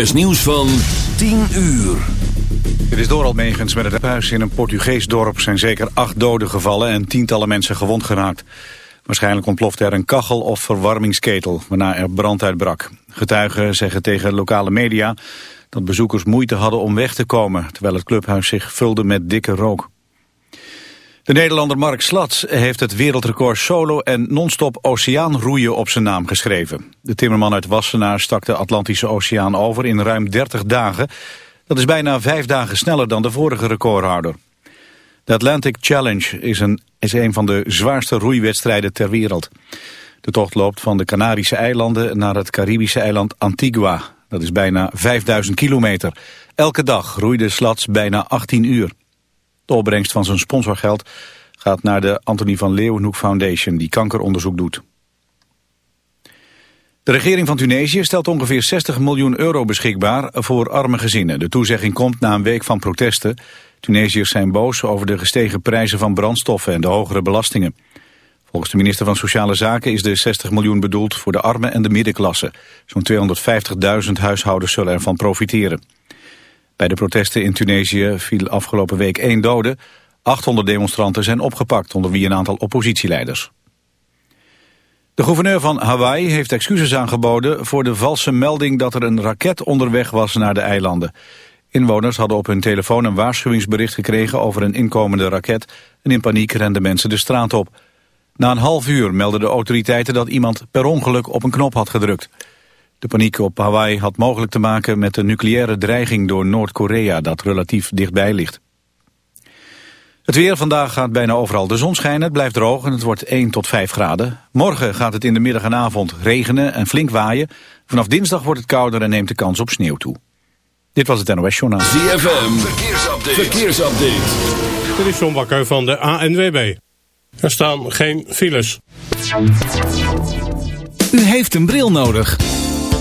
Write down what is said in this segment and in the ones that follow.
is nieuws van 10 uur. Dit is Doral Megens met het huis in een Portugees dorp zijn zeker acht doden gevallen en tientallen mensen gewond geraakt. Waarschijnlijk ontplofte er een kachel of verwarmingsketel, waarna er brand uitbrak. Getuigen zeggen tegen lokale media dat bezoekers moeite hadden om weg te komen, terwijl het clubhuis zich vulde met dikke rook. De Nederlander Mark Slats heeft het wereldrecord solo en non-stop oceaanroeien op zijn naam geschreven. De timmerman uit Wassenaar stak de Atlantische Oceaan over in ruim 30 dagen. Dat is bijna vijf dagen sneller dan de vorige recordhouder. De Atlantic Challenge is een, is een van de zwaarste roeiwedstrijden ter wereld. De tocht loopt van de Canarische eilanden naar het Caribische eiland Antigua. Dat is bijna 5000 kilometer. Elke dag roeide Slats bijna 18 uur. De opbrengst van zijn sponsorgeld gaat naar de Anthony van Leeuwenhoek Foundation die kankeronderzoek doet. De regering van Tunesië stelt ongeveer 60 miljoen euro beschikbaar voor arme gezinnen. De toezegging komt na een week van protesten. Tunesiërs zijn boos over de gestegen prijzen van brandstoffen en de hogere belastingen. Volgens de minister van Sociale Zaken is de 60 miljoen bedoeld voor de armen en de middenklasse. Zo'n 250.000 huishoudens zullen ervan profiteren. Bij de protesten in Tunesië viel afgelopen week één dode. 800 demonstranten zijn opgepakt, onder wie een aantal oppositieleiders. De gouverneur van Hawaii heeft excuses aangeboden voor de valse melding dat er een raket onderweg was naar de eilanden. Inwoners hadden op hun telefoon een waarschuwingsbericht gekregen over een inkomende raket en in paniek renden mensen de straat op. Na een half uur meldden de autoriteiten dat iemand per ongeluk op een knop had gedrukt. De paniek op Hawaii had mogelijk te maken met de nucleaire dreiging door Noord-Korea dat relatief dichtbij ligt. Het weer vandaag gaat bijna overal de zon schijnen, het blijft droog en het wordt 1 tot 5 graden. Morgen gaat het in de middag en avond regenen en flink waaien. Vanaf dinsdag wordt het kouder en neemt de kans op sneeuw toe. Dit was het NOS Journaal. ZFM, verkeersupdate. verkeersupdate. Dit is John Bakker van de ANWB. Er staan geen files. U heeft een bril nodig.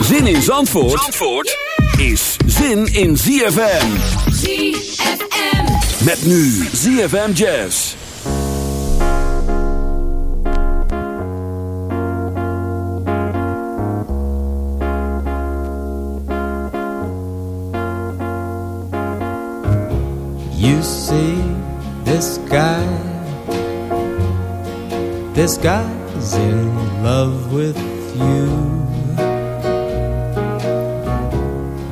Zin in Zandvoort, Zandvoort is zin in ZFM. ZFM. Met nu ZFM Jazz. You see this guy, this guy's in love with you.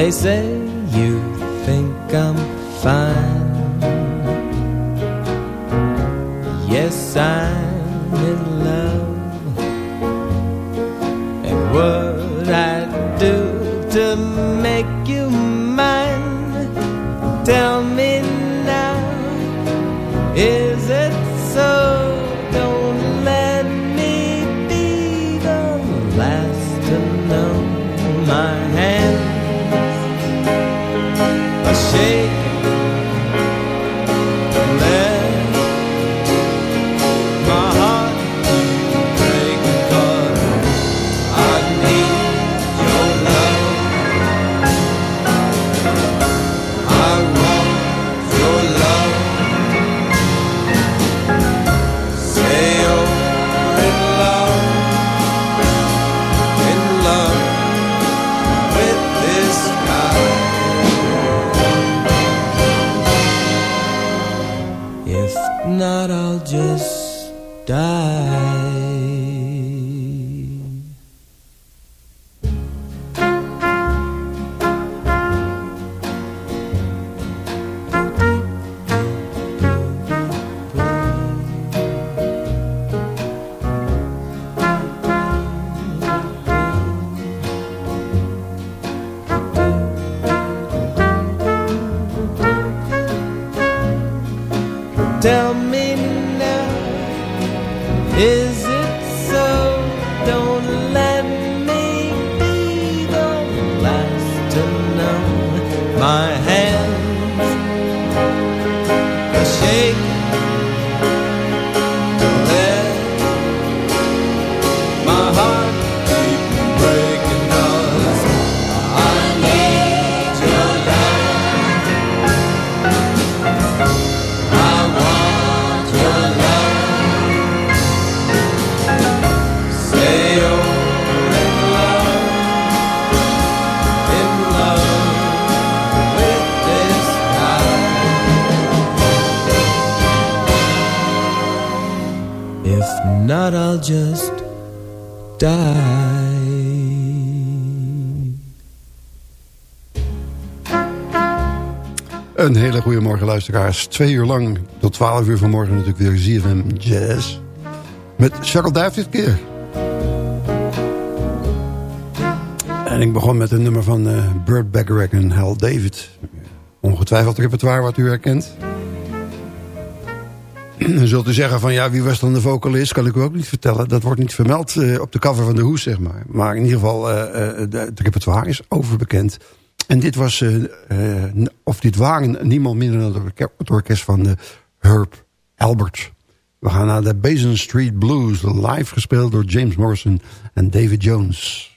They say luisteraars. Twee uur lang, tot twaalf uur vanmorgen natuurlijk weer ZFM Jazz. Met Charles Duif dit keer. En ik begon met een nummer van eh Burt Bacharach en Hal David. Ongetwijfeld repertoire wat u herkent. Dan zult u zeggen van ja, wie was dan de vocalist? Kan ik u ook niet vertellen. Dat wordt niet vermeld eh, op de cover van de hoes, zeg maar. Maar in ieder geval, eh, de- het repertoire is overbekend. En dit was, eh, eh, of dit waren niemand minder dan het orke- het orkest van de Herb Albert. We gaan naar de Basin Street Blues, live gespeeld door James Morrison en David Jones.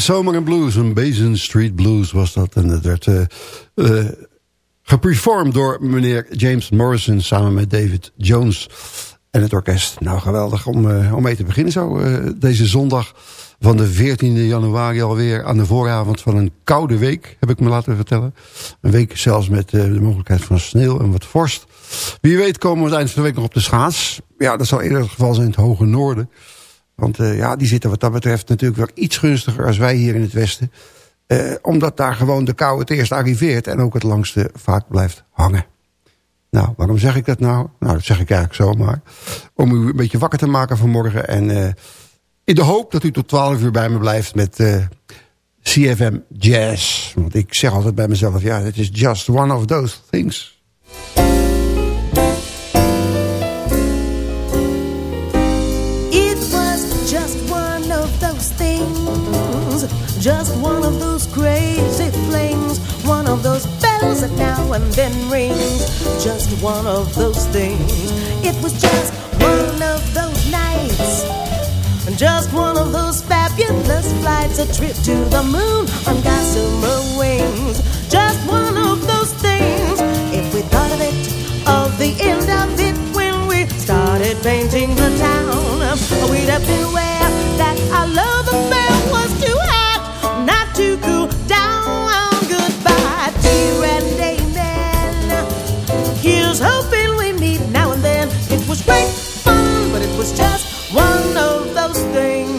Zomaar een blues, een Basin Street Blues was dat. En dat werd uh, door meneer James Morrison... samen met David Jones en het orkest. Nou, geweldig om, uh, om mee te beginnen zo. deze zondag van de 14 januari alweer... aan de vooravond van een koude week, heb ik me laten vertellen. Een week zelfs met de mogelijkheid van sneeuw en wat vorst. Wie weet komen we het eind van de week nog op de schaats. Ja, dat zal eerder het geval zijn in het hoge noorden... Want uh, ja, die zitten wat dat betreft natuurlijk wel iets gunstiger als wij hier in het Westen. Uh, omdat daar gewoon de kou het eerst arriveert en ook het langste vaak blijft hangen. Nou, waarom zeg ik dat nou? Nou, dat zeg ik eigenlijk zomaar. Om u een beetje wakker te maken vanmorgen. En uh, in de hoop dat u tot 12 uur bij me blijft met CFM Jazz. Want ik zeg altijd bij mezelf, ja, het is just one of those things. Just one of those crazy flings, one of those bells that now and then rings. Just one of those things. It was just one of those nights. And just one of those fabulous flights, a trip to the moon on gossamer wings. Just one of those things. If we thought of it, of the end of it when we started painting the town, we'd have been aware great fun, but it was just one of those things.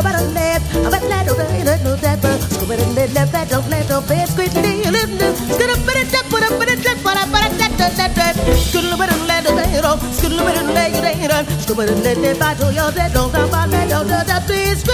About a lap, I'm a lad, I'm a little dapper. Scoop it in the lap, I don't let no bed squeeze me. Scoop it in the put up in the trap, but I'm a that, that, that, that. Scoop it in the lap, I don't let no bed squeeze me. Scoop it in the lap, I don't let no bed squeeze me.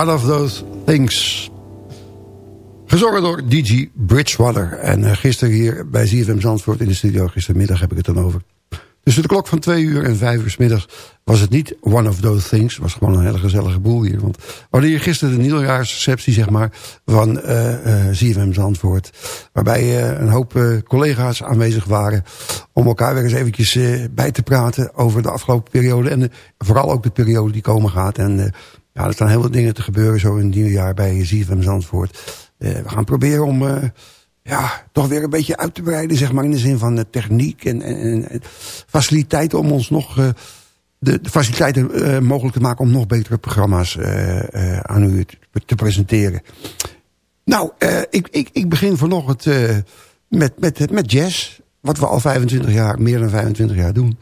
One of Those Things. Gezongen door DJ Bridgewater. En eh, gisteren hier bij ZFM Zandvoort in de studio, gistermiddag heb ik het dan over. Tussen de klok van twee uur en vijf uur s middags was het niet one of those things. Het was gewoon een hele gezellige boel hier. Want we hier gisteren de nieuwjaarsreceptie zeg maar, van eh eh ZFM Zandvoort. Waarbij een hoop collega's aanwezig waren om elkaar weer eens eventjes bij te praten over de afgelopen periode. En vooral ook de periode die komen gaat. En ja, er staan heel veel dingen te gebeuren zo in het nieuwe jaar bij ZFM Zandvoort. Eh, we gaan proberen om eh, ja, toch weer een beetje uit te breiden, zeg maar, in de zin van de techniek en, en, en faciliteiten om ons nog eh, de, de faciliteiten eh, mogelijk te maken om nog betere programma's eh, eh, aan u te, te presenteren. Nou, eh, ik, ik, ik begin vanochtend eh, met, met, met jazz, wat we al 25 jaar, meer dan 25 jaar doen.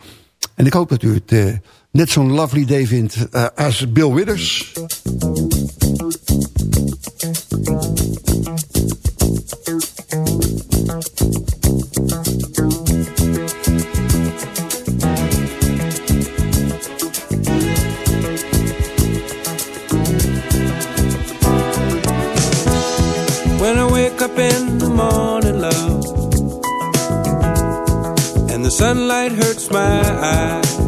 En ik hoop dat u het eh, net zo'n lovely day vindt uh, als Bill Withers. When I wake up in the morning, love And the sunlight hurts my eyes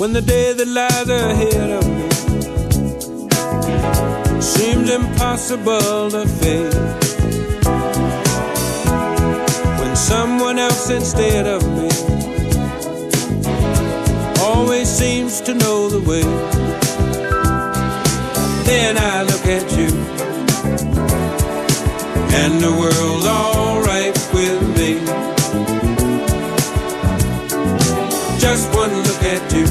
When the day that lies ahead of me seems impossible to face. When someone else instead of me always seems to know the way. Then I look at you, and the world's alright with me. Just one look at you,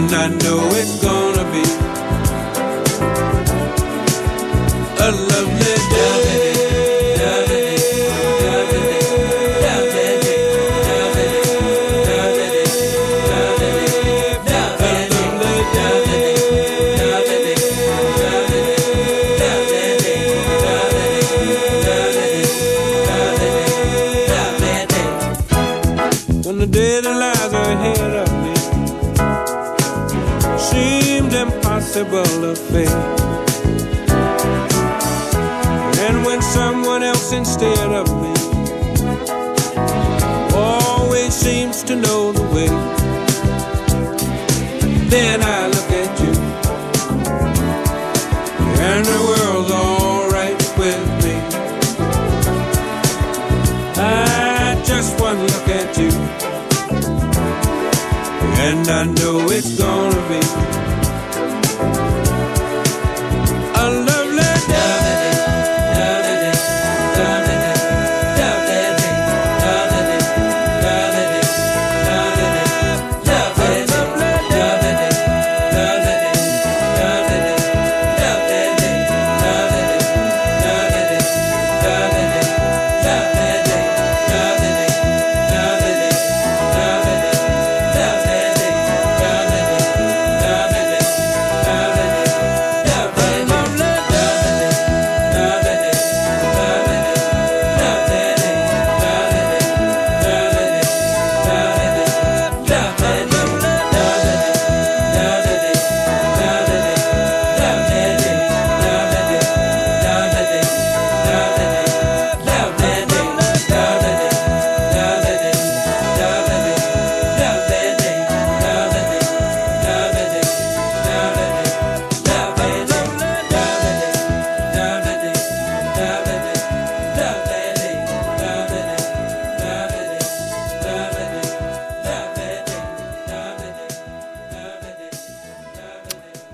and I know it's gonna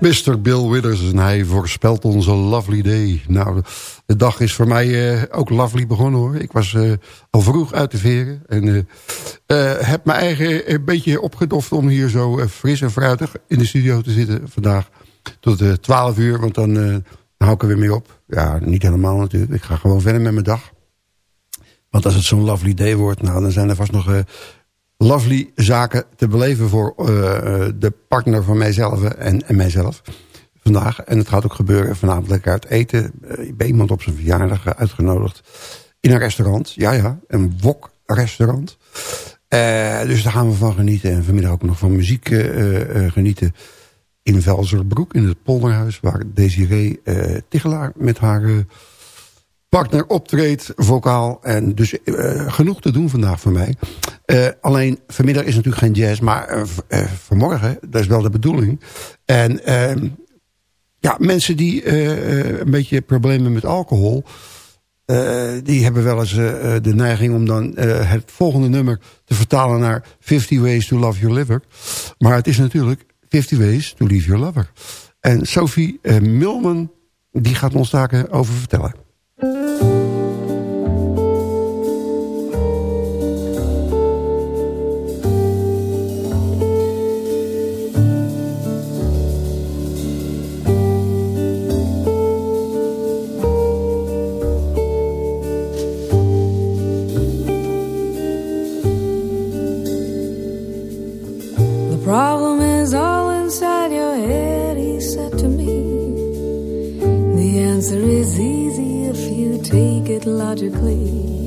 Mr. Bill Withers en hij voorspelt ons een lovely day. Nou, de dag is voor mij eh, ook lovely begonnen hoor. Ik was eh, al vroeg uit de veren en eh, heb mijn eigen een beetje opgedoft om hier zo fris en fruitig in de studio te zitten vandaag. Tot 12 uur, want dan, dan hou ik er weer mee op. Ja, niet helemaal natuurlijk. Ik ga gewoon verder met mijn dag. Want als het zo'n lovely day wordt, nou, dan zijn er vast nog lovely zaken te beleven voor uh, de partner van mijzelf en, en mijzelf vandaag. En het gaat ook gebeuren vanavond lekker uit eten. Uh, ik ben iemand op zijn verjaardag uitgenodigd in een restaurant. Ja, ja, een wok-restaurant. Dus daar gaan we van genieten. En vanmiddag ook nog van muziek genieten in Velzerbroek, in het polderhuis... waar Desiree Tichelaar met haar partner optreedt, vocaal. En dus uh, genoeg te doen vandaag voor mij. Uh, alleen, vanmiddag is natuurlijk geen jazz, maar uh, vanmorgen, dat is wel de bedoeling. En ehm, ja, mensen die een beetje problemen met alcohol... die hebben wel eens de neiging om dan het volgende nummer te vertalen naar 50 Ways to Love Your Liver. Maar het is natuurlijk 50 Ways to Leave Your Lover. En Sophie Milman, die gaat ons daar over vertellen. Música logically.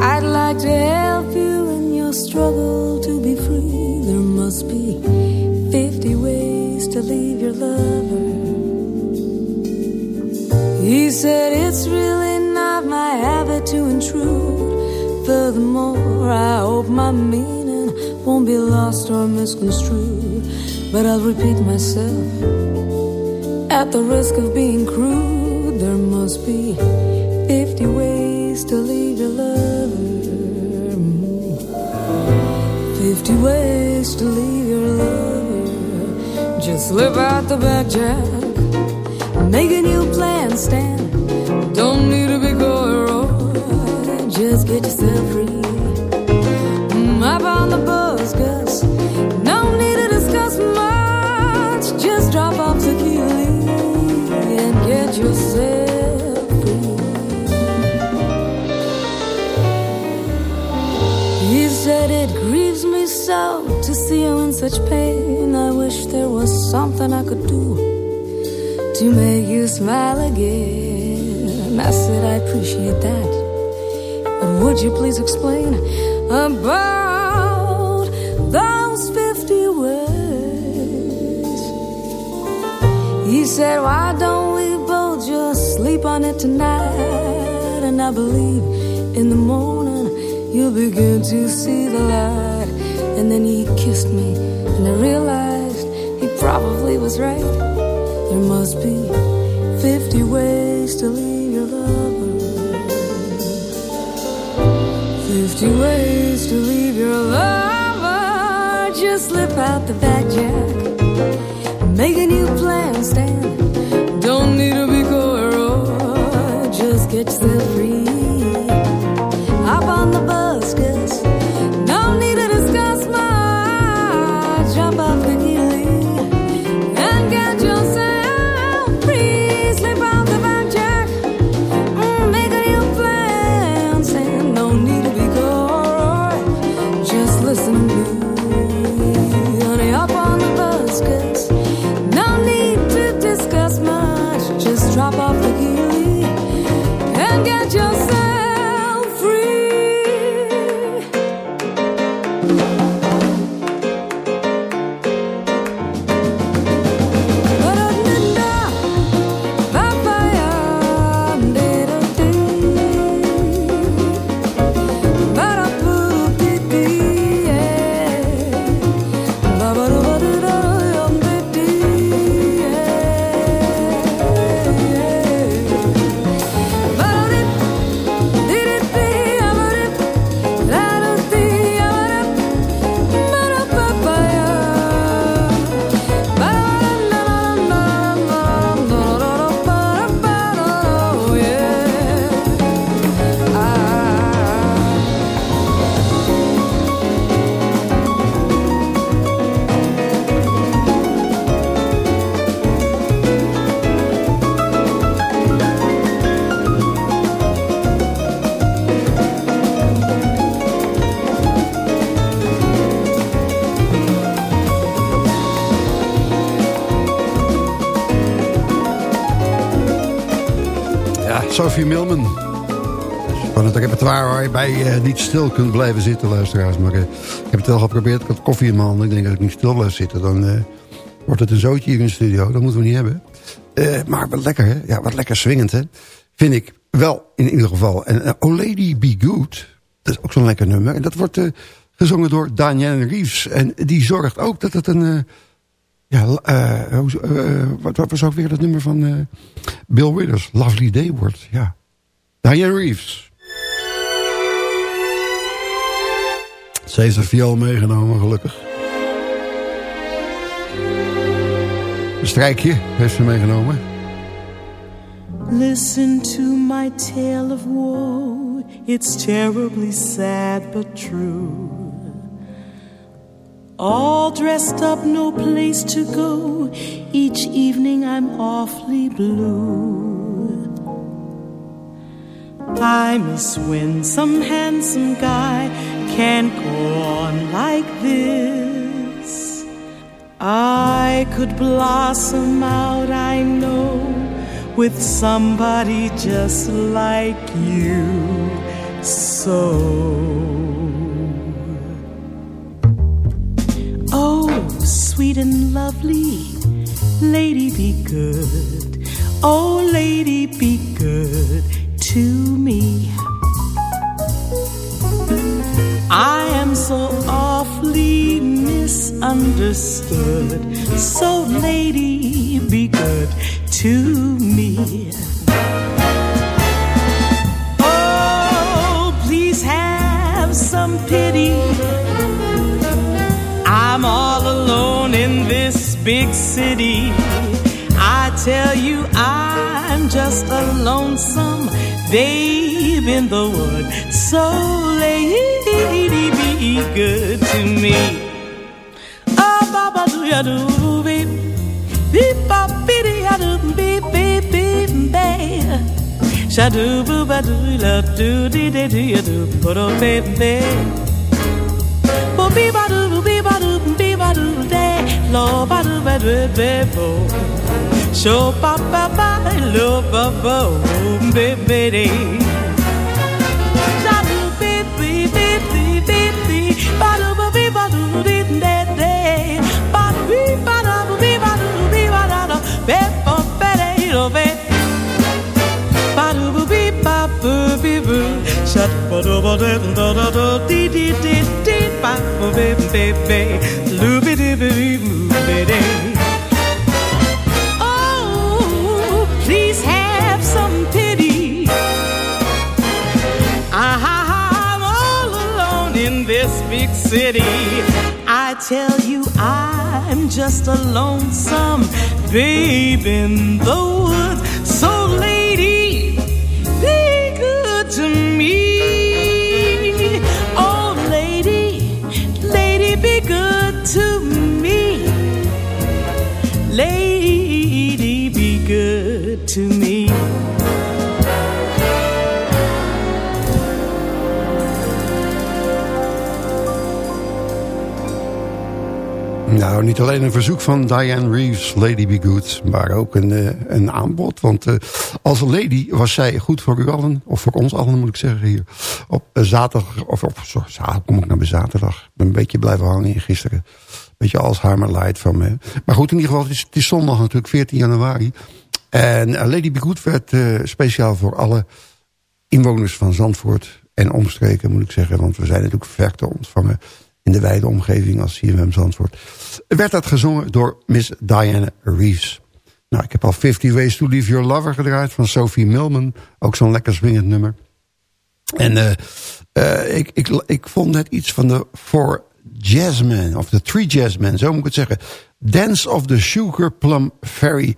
I'd like to help you in your struggle to be free. There must be 50 ways to leave your lover. He said it's really not my habit to intrude. Furthermore, I hope my meaning won't be lost or misconstrued. But I'll repeat myself at the risk of being crude. There must be 50 to leave your lover. 50 ways to leave your lover. Just slip out the back, Jack. Make a new plan, Stan. Don't need to be Roy. Just get yourself free. Up on the bus, see you in such pain. I wish there was something I could do to make you smile again. I said I appreciate that, but would you please explain about those fifty words? He said, Why don't we both just sleep on it tonight? And I believe in the morning you'll begin to see the light. And then he kissed me, and I realized he probably was right. There must be 50 ways to leave your lover. 50 ways to leave your lover. Just slip out the back, Jack. Make a new plan, Stan. Sophie Milman. Van het repertoire waar je bij uh, niet stil kunt blijven zitten, luisteraars. Maar uh, ik heb het wel geprobeerd. Ik had koffie in mijn handen. Ik denk dat ik niet stil blijf zitten. Dan uh, wordt het een zootje hier in de studio. Dat moeten we niet hebben. maar wat lekker, hè? Ja, wat lekker swingend, hè? Vind ik wel, in ieder geval. En Oh Lady Be Good, dat is ook zo'n lekker nummer. En dat wordt gezongen door Danielle Reeves. En die zorgt ook dat het een... ja, wat, wat was ook weer dat nummer van Bill Withers? Lovely Day wordt, ja. Diane Reeves. Ze heeft haar viool meegenomen, gelukkig. Een strijkje heeft ze meegenomen. Listen to my tale of woe. It's terribly sad but true. All dressed up, no place to go. Each evening I'm awfully blue. I miss when some handsome guy can't go on like this. I could blossom out, I know with somebody just like you. So, sweet and lovely, lady, be good. Oh, lady, be good to me. I am so awfully misunderstood. So, lady, be good to me. Oh, please have some pity. I'm all alone in this big city. I tell you, I'm just a lonesome babe in the wood. So, lady, be good to me. Oh, Baba, do ya do, baby? Beep, bop, beady, ya do, beep, beep, beep, babe. Shadoo, boo, ba, do, la, do, dee, dee, do, ya do, put on, baby. Bo, be, ba, do, lo ba do ba do be bo so pa pa pa lo ba bo be be de sa do be be be be be be ba do ba be ba do de de de ba be ba do be ba do be ba da do be bo be de lo be ba do be ba bu be bu sa ba do ba de da da do di di di di Ba, bo, be, be, be. Loo, be, dee, be, dee, boo, be, dee. Oh, please have some pity. Ah, I'm all alone in this big city. I tell you, I'm just a lonesome babe in the woods. Lady, be good to me. Nou, niet alleen een verzoek van Diane Reeves, Lady Be Good, maar ook een, uh, een aanbod. Want uh, als lady was zij goed voor u allen, of voor ons allen moet ik zeggen hier. Op uh, zaterdag, of op zaterdag, kom ik naar bij zaterdag. Ik ben een beetje blijven hangen gisteren. Beetje als Harmer Light van me. Maar goed, in ieder geval, het is, het is zondag natuurlijk, 14 januari. En Lady Be werd speciaal voor alle inwoners van Zandvoort en omstreken, moet ik zeggen. Want we zijn natuurlijk ver te ontvangen in de wijde omgeving als CMM Zandvoort. Werd dat gezongen door Miss Diana Reeves. Nou, ik heb al 50 Ways to Leave Your Lover gedraaid van Sophie Milman. Ook zo'n lekker swingend nummer. En uh, ik, ik, ik vond net iets van de Four Jazzmen, of de Three Jazzmen, zo moet ik het zeggen. Dance of the Sugar Plum Fairy.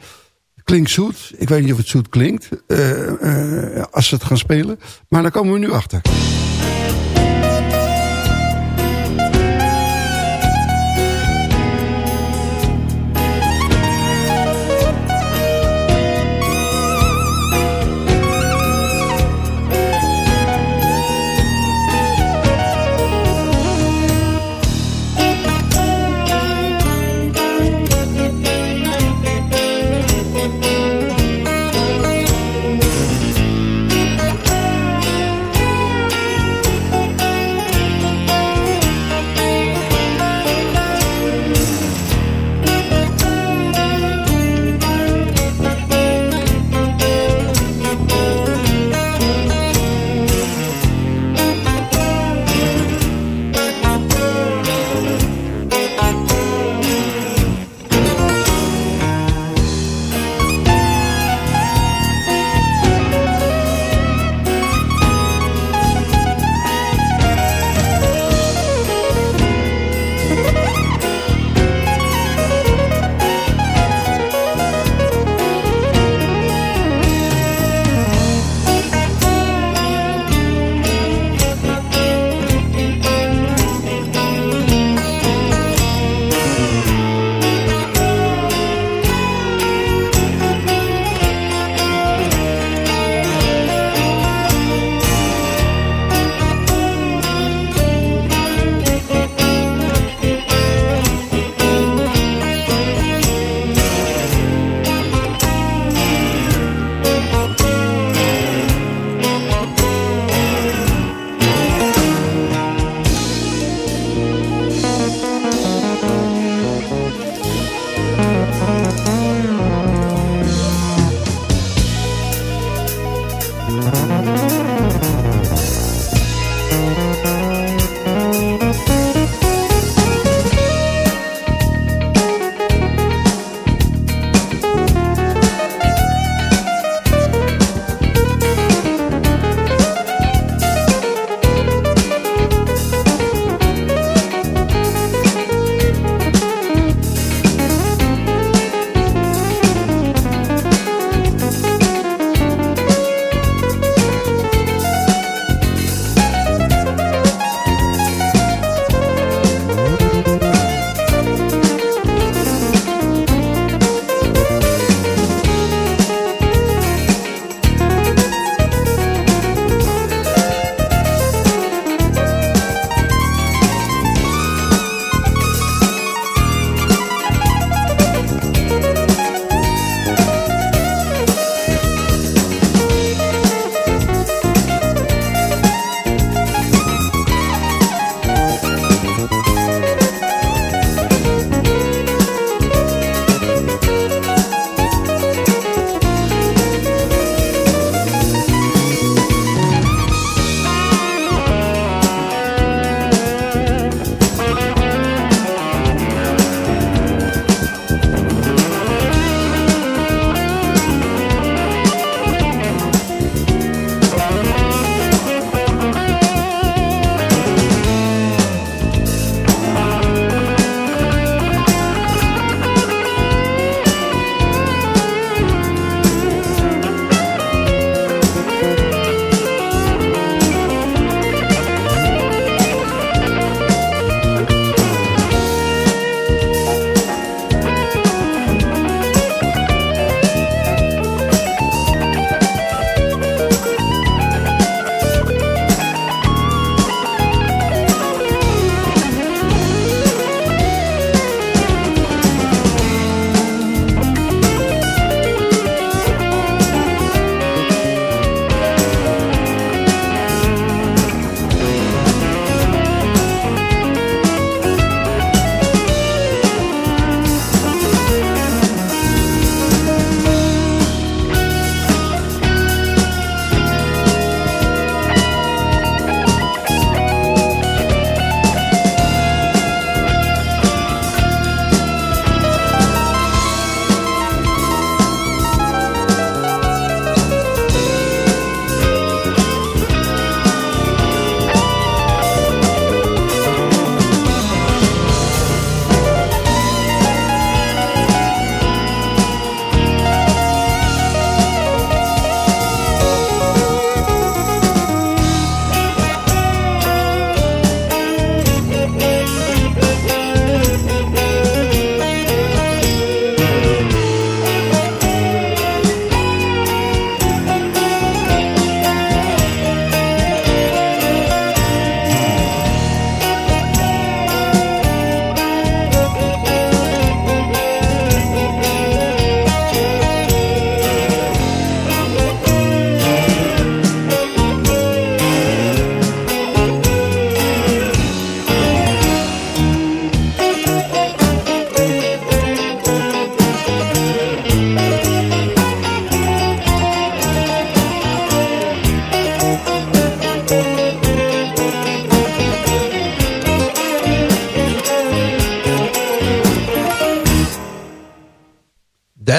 Klinkt zoet. Ik weet niet of het zoet klinkt uh, als ze het gaan spelen. Maar daar komen we nu achter.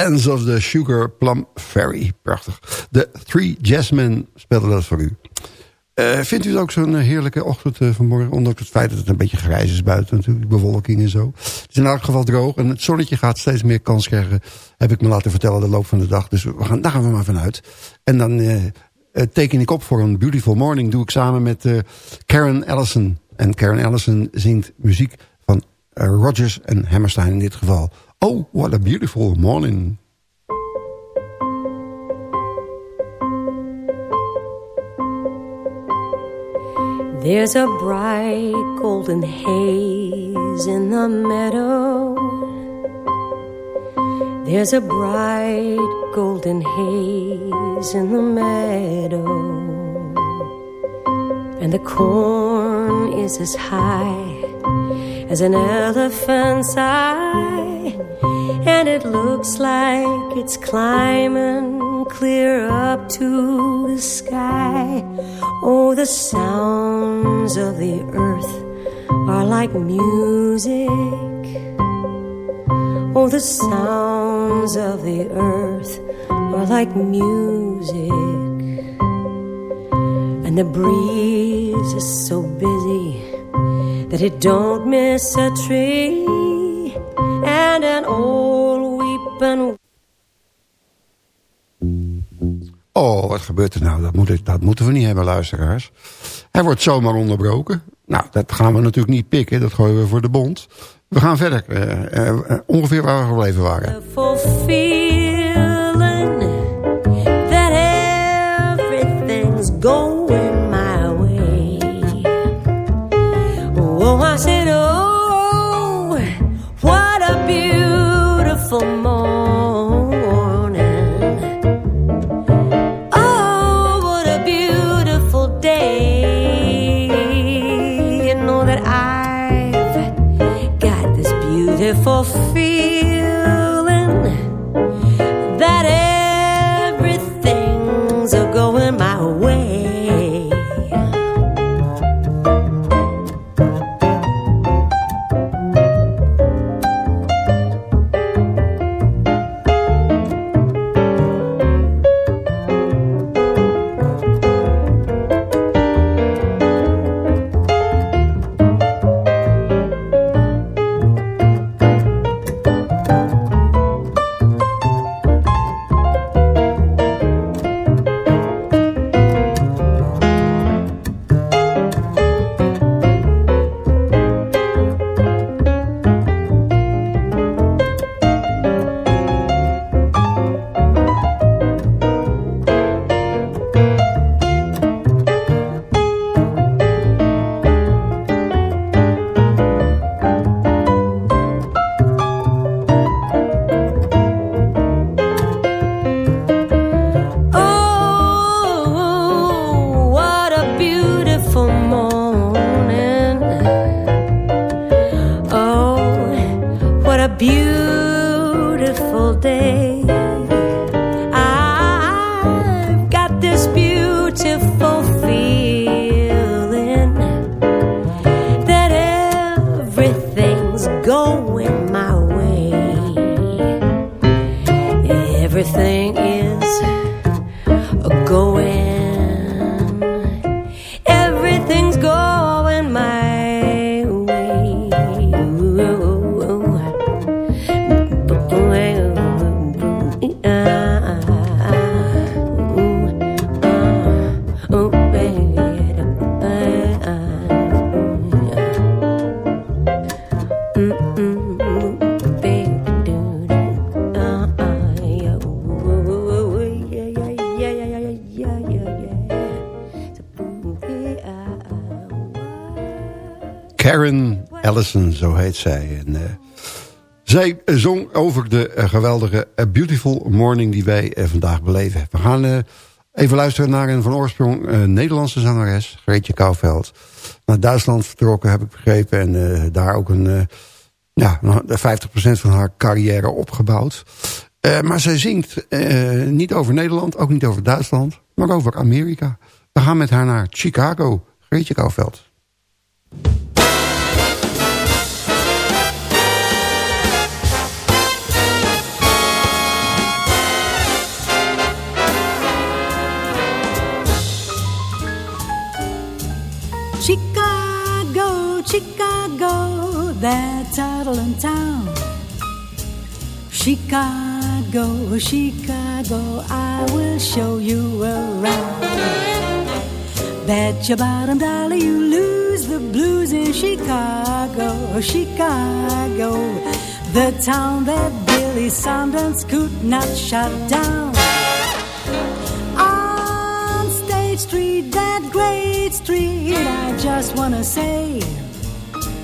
Of the Sugar Plum Fairy. Prachtig. De Three Jasmine speelden dat voor u. Uh, vindt u het ook zo'n heerlijke ochtend uh, vanmorgen? Ondanks het feit dat het een beetje grijs is buiten natuurlijk. Bewolking en zo. Het is in elk geval droog. En het zonnetje gaat steeds meer kans krijgen. Heb ik me laten vertellen de loop van de dag. Dus we gaan, daar gaan we maar vanuit. En dan uh, teken ik op voor een Beautiful Morning. Doe ik samen met Karen Allison. En Karen Allison zingt muziek van Rogers en Hammerstein in dit geval. Oh, what a beautiful morning. There's a bright golden haze in the meadow. There's a bright golden haze in the meadow. And the corn is as high as an elephant's eye. And it looks like it's climbing clear up to the sky. Oh, the sounds of the earth are like music. Oh, the sounds of the earth are like music. And the breeze is so busy that it don't miss a tree and an old weeping. Oh, wat gebeurt er nou? Dat, moet, dat moeten we niet hebben, luisteraars. Hij wordt zomaar onderbroken. Nou, dat gaan we natuurlijk niet pikken. Dat gooien we voor de bond. We gaan verder. Uh, uh, ongeveer waar we gebleven waren. Zo heet zij. En, uh, zij zong over de uh, geweldige A Beautiful Morning die wij vandaag beleven. We gaan even luisteren naar een van oorsprong Nederlandse zangeres, Greetje Kouwveld. Naar Duitsland vertrokken, heb ik begrepen. En daar ook een, ja, 50% van haar carrière opgebouwd. maar zij zingt niet over Nederland, ook niet over Duitsland, maar over Amerika. We gaan met haar naar Chicago. Greetje Kouwveld. Chicago, that toddling town. Chicago, Chicago, I will show you around. Bet your bottom dollar you lose the blues in Chicago, Chicago, the town that Billy Sundance could not shut down. On State Street, that great street, I just wanna say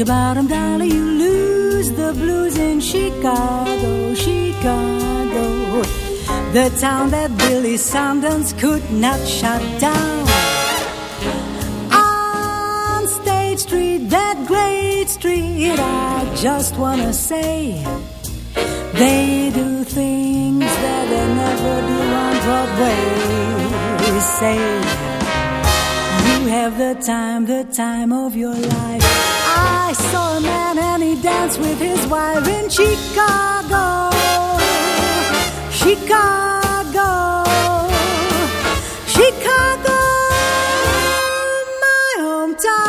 I bet you bottom dollar you lose the blues in Chicago, Chicago, the town that Billy Sundance could not shut down. On State Street, that great street, I just wanna say they do things that they never do on Broadway. Say you have the time, the time of your life. I saw a man and he danced with his wife in Chicago, Chicago, Chicago, my hometown.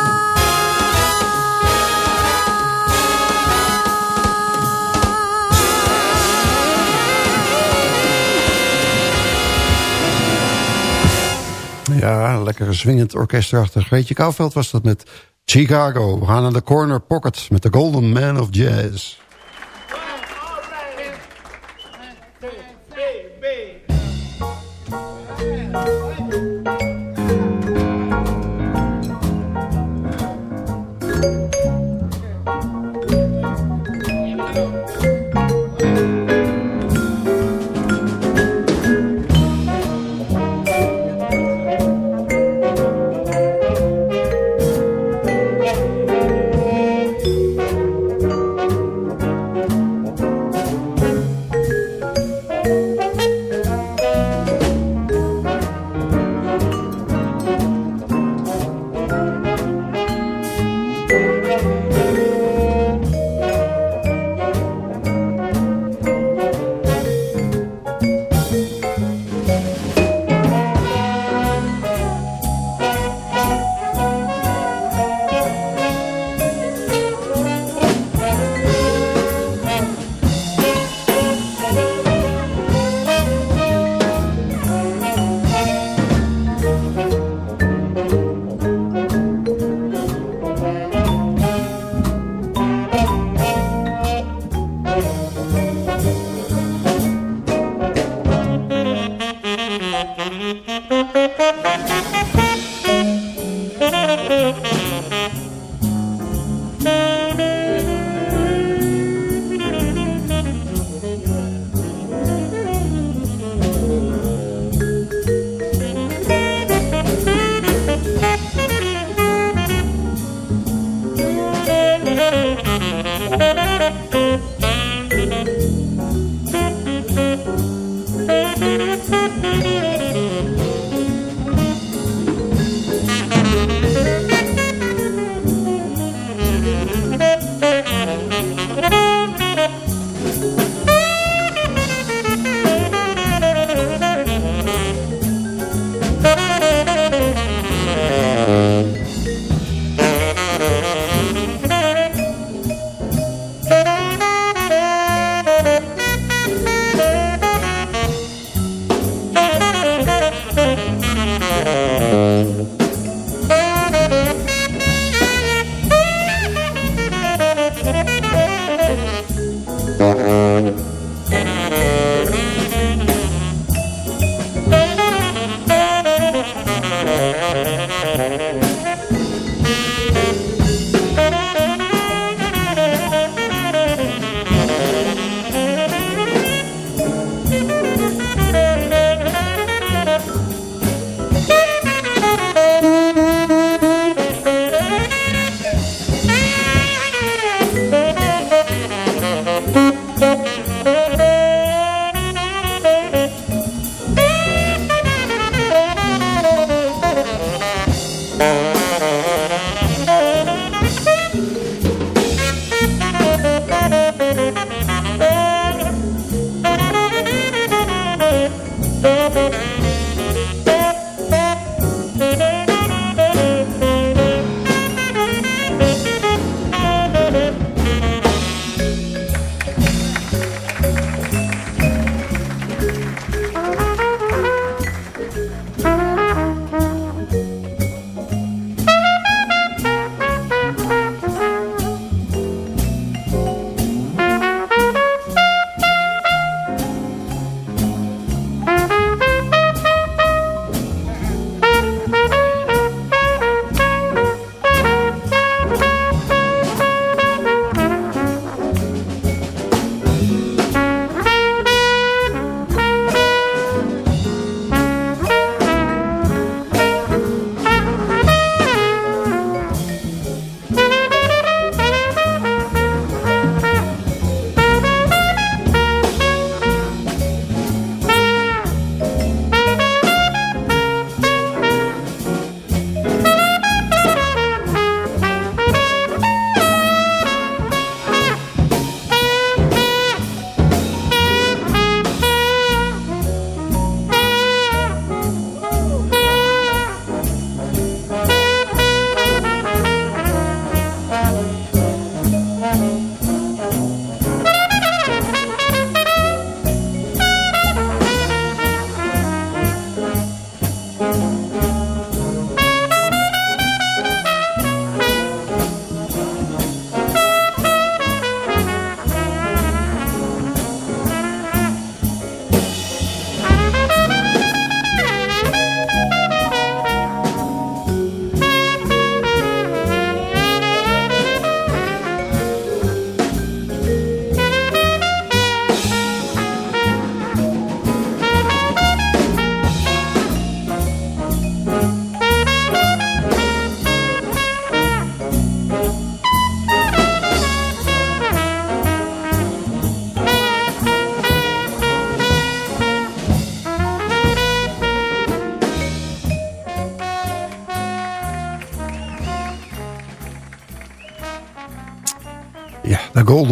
Ja, lekker zwingend orkestrachtig. Reetje Kouwveld was dat met Chicago. We gaan naar de Corner Pocket met de Golden Man of Jazz.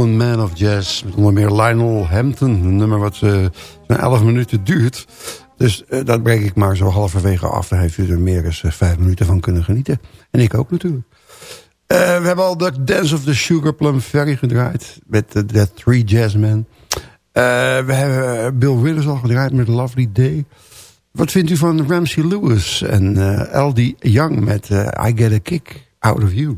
Golden Man of Jazz. Met onder meer Lionel Hampton. Een nummer wat uh, zo'n 11 minuten duurt. Dus uh, dat breek ik maar zo halverwege af. Daar heeft u er meer dan uh, vijf minuten van kunnen genieten. En ik ook natuurlijk. we hebben al de Dance of the Sugar Plum Ferry gedraaid. Met de The Three Jazzmen. we hebben Bill Withers al gedraaid met Lovely Day. Wat vindt u van Ramsey Lewis en L.D. Young met I Get a Kick Out of You?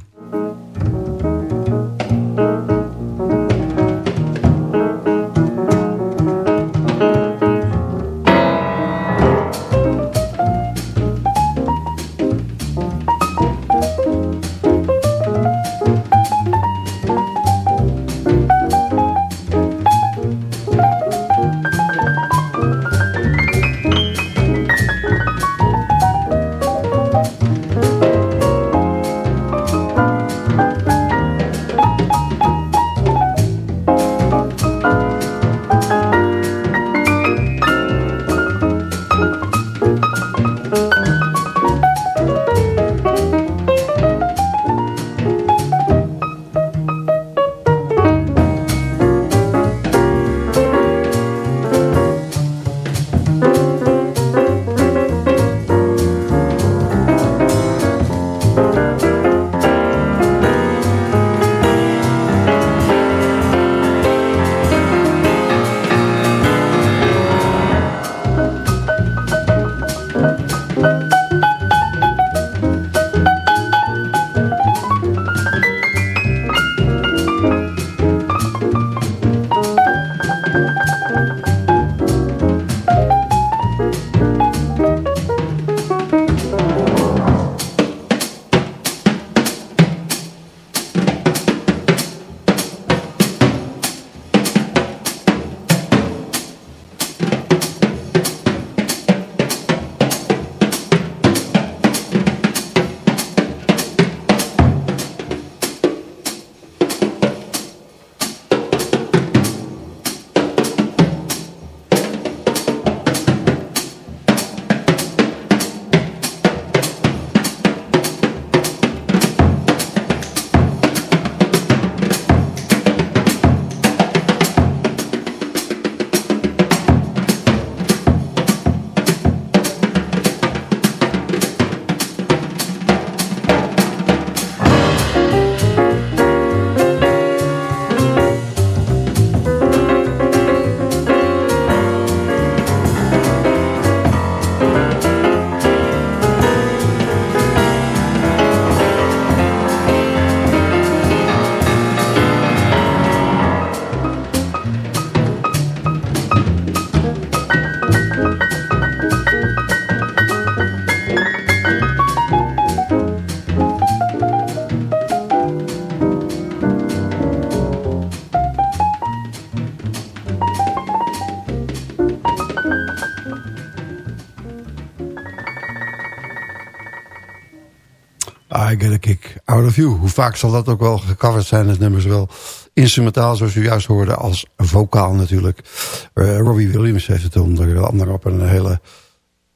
Hoe vaak zal dat ook wel gecoverd zijn, het nummer zowel instrumentaal zoals u juist hoorde, als vocaal natuurlijk. Uh, Robbie Williams heeft het onder andere op een hele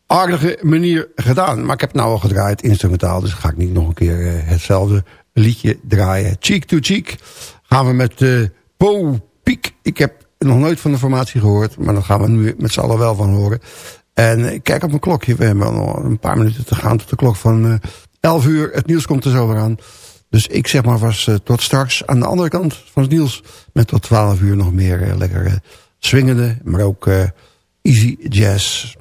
aardige manier gedaan. Maar ik heb het nou al gedraaid, instrumentaal, dus ga ik niet nog een keer uh, hetzelfde liedje draaien. Cheek to Cheek gaan we met uh, Po Piek. Ik heb nog nooit van de formatie gehoord, maar daar gaan we nu met z'n allen wel van horen. En kijk op mijn klokje, we hebben nog een paar minuten te gaan tot de klok van 11 uur, het nieuws komt er zo weer aan. Dus ik zeg maar vast uh, tot straks aan de andere kant van het nieuws. Met tot 12 uur nog meer uh, lekker uh, swingende, maar ook easy jazz.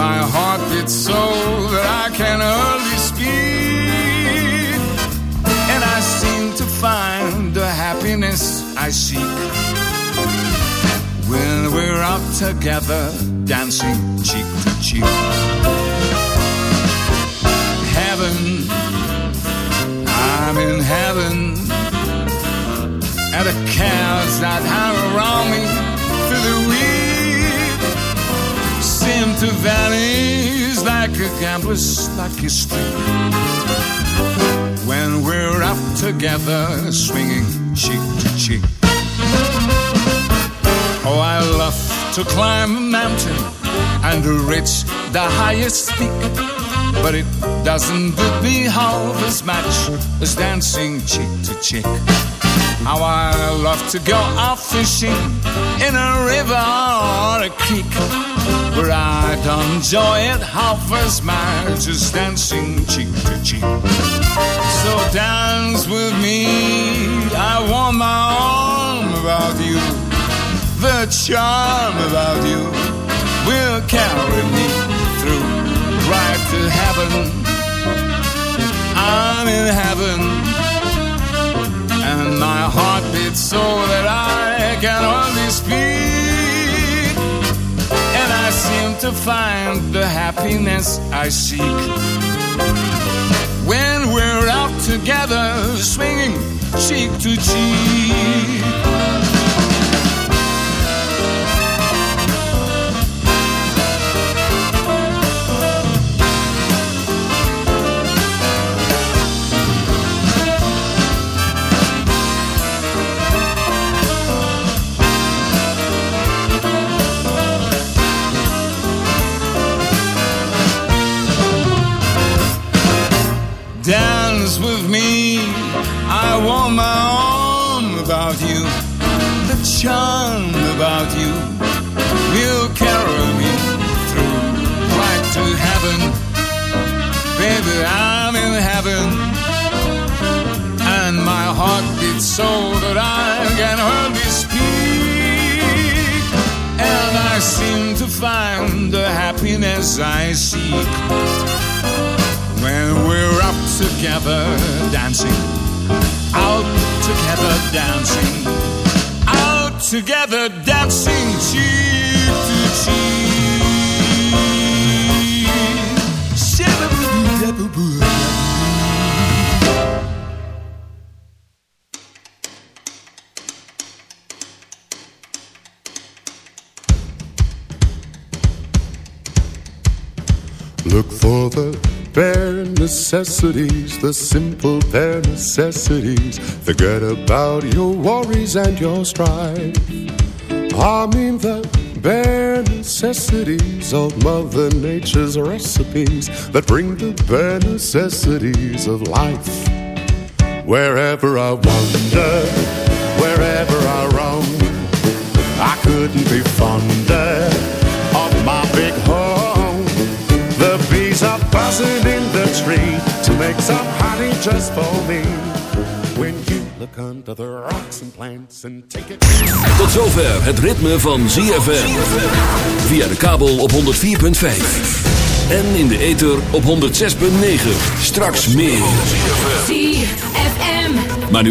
My can hardly speak. And I seem to find the happiness I seek when we're out together, dancing cheek to cheek. Heaven, I'm in heaven, and the cares that hang around me through the week seem to vanish like a gambler's lucky streak. When we're up together, swinging cheek to cheek. Oh, I love to climb a mountain and reach the highest peak. But it doesn't do me half as much as dancing cheek to cheek. How I love to go out fishing in a river or a creek. But I don't enjoy it half as much as dancing cheek to cheek. So dance with me, I want my arm about you. The charm about you will carry me through right to heaven. I'm in heaven, and my heart beats so that I can only speak. To find the happiness I seek when we're out together, swinging cheek to cheek. Dance with me. I want my arm about you. The charm about you will carry me through right to heaven. Baby, I'm in heaven. And my heart beats so that I can hardly speak. And I seem to find the happiness I seek when we're up together dancing, out together dancing, out together dancing cheek to cheek. Look for the bare necessities, the simple bare necessities. Forget about your worries and your strife. I mean the bare necessities of Mother Nature's recipes that bring the bare necessities of life. Wherever I wander, wherever I roam, I couldn't be fonder buzzing in the tree to make some honey just for me. When you look under the rocks and plants and take it. Tot zover het ritme van ZFM. Via de kabel op 104.5. En in de ether op 106.9. Straks meer. ZFM. Maar nu